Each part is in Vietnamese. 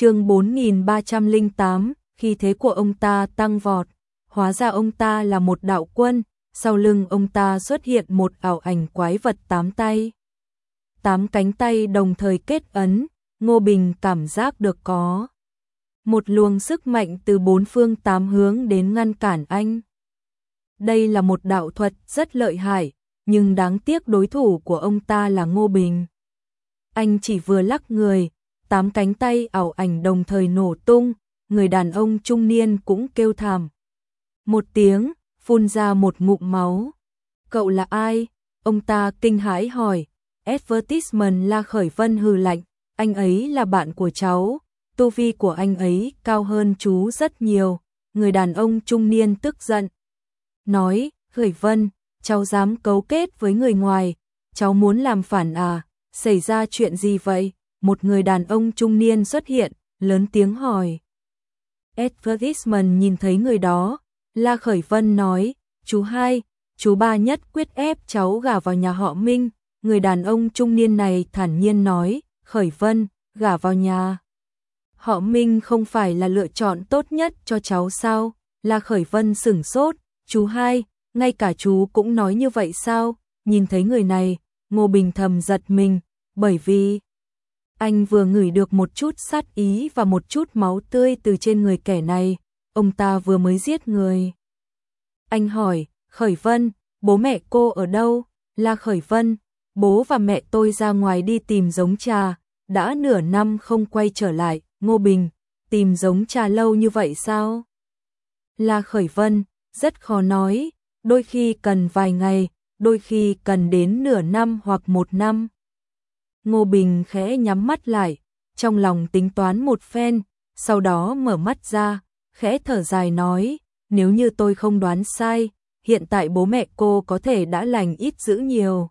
chương 4308, khi thế của ông ta tăng vọt, hóa ra ông ta là một đạo quân, sau lưng ông ta xuất hiện một ảo ảnh quái vật tám tay. Tám cánh tay đồng thời kết ấn, Ngô Bình cảm giác được có một luồng sức mạnh từ bốn phương tám hướng đến ngăn cản anh. Đây là một đạo thuật rất lợi hại, nhưng đáng tiếc đối thủ của ông ta là Ngô Bình. Anh chỉ vừa lắc người, tám cánh tay ảo ảnh đồng thời nổ tung, người đàn ông trung niên cũng kêu thảm. Một tiếng, phun ra một ngụm máu. Cậu là ai? Ông ta kinh hãi hỏi. Advertisement là khởi vân hừ lạnh, anh ấy là bạn của cháu, tu vi của anh ấy cao hơn chú rất nhiều. Người đàn ông trung niên tức giận. Nói, khởi vân, cháu dám cấu kết với người ngoài, cháu muốn làm phản à, xảy ra chuyện gì vậy? Một người đàn ông trung niên xuất hiện, lớn tiếng hỏi. Advertisement nhìn thấy người đó, La Khởi Vân nói, chú hai, chú ba nhất quyết ép cháu gả vào nhà họ Minh, người đàn ông trung niên này thản nhiên nói, Khởi Vân, gả vào nhà. Họ Minh không phải là lựa chọn tốt nhất cho cháu sao? La Khởi Vân sửng sốt, chú hai, ngay cả chú cũng nói như vậy sao? Nhìn thấy người này, Ngô Bình thầm giật mình, bởi vì anh vừa ngửi được một chút sát ý và một chút máu tươi từ trên người kẻ này, ông ta vừa mới giết người. Anh hỏi, Khởi Vân, bố mẹ cô ở đâu? Là Khởi Vân, bố và mẹ tôi ra ngoài đi tìm giống trà, đã nửa năm không quay trở lại, Ngô Bình, tìm giống trà lâu như vậy sao? Là Khởi Vân, rất khó nói, đôi khi cần vài ngày, đôi khi cần đến nửa năm hoặc một năm. Ngô Bình khẽ nhắm mắt lại, trong lòng tính toán một phen, sau đó mở mắt ra, khẽ thở dài nói, nếu như tôi không đoán sai, hiện tại bố mẹ cô có thể đã lành ít dữ nhiều.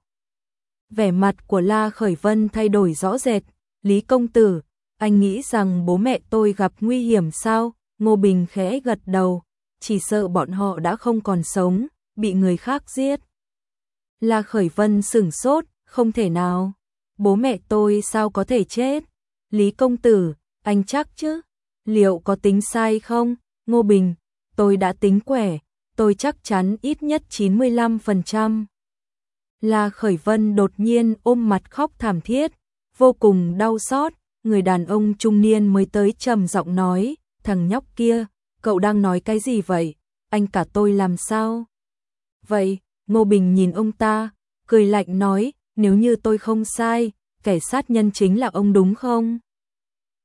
Vẻ mặt của La Khởi Vân thay đổi rõ rệt, Lý Công Tử, anh nghĩ rằng bố mẹ tôi gặp nguy hiểm sao? Ngô Bình khẽ gật đầu, chỉ sợ bọn họ đã không còn sống, bị người khác giết. La Khởi Vân sửng sốt, không thể nào. Bố mẹ tôi sao có thể chết? Lý Công Tử, anh chắc chứ? liệu có tính sai không? Ngô Bình, tôi đã tính quẻ, tôi chắc chắn ít nhất 95%. La Khởi Vân đột nhiên ôm mặt khóc thảm thiết, vô cùng đau xót, người đàn ông trung niên mới tới trầm giọng nói, thằng nhóc kia, cậu đang nói cái gì vậy, anh cả tôi làm sao? Vậy, Ngô Bình nhìn ông ta, cười lạnh nói, nếu như tôi không sai, kẻ sát nhân chính là ông đúng không?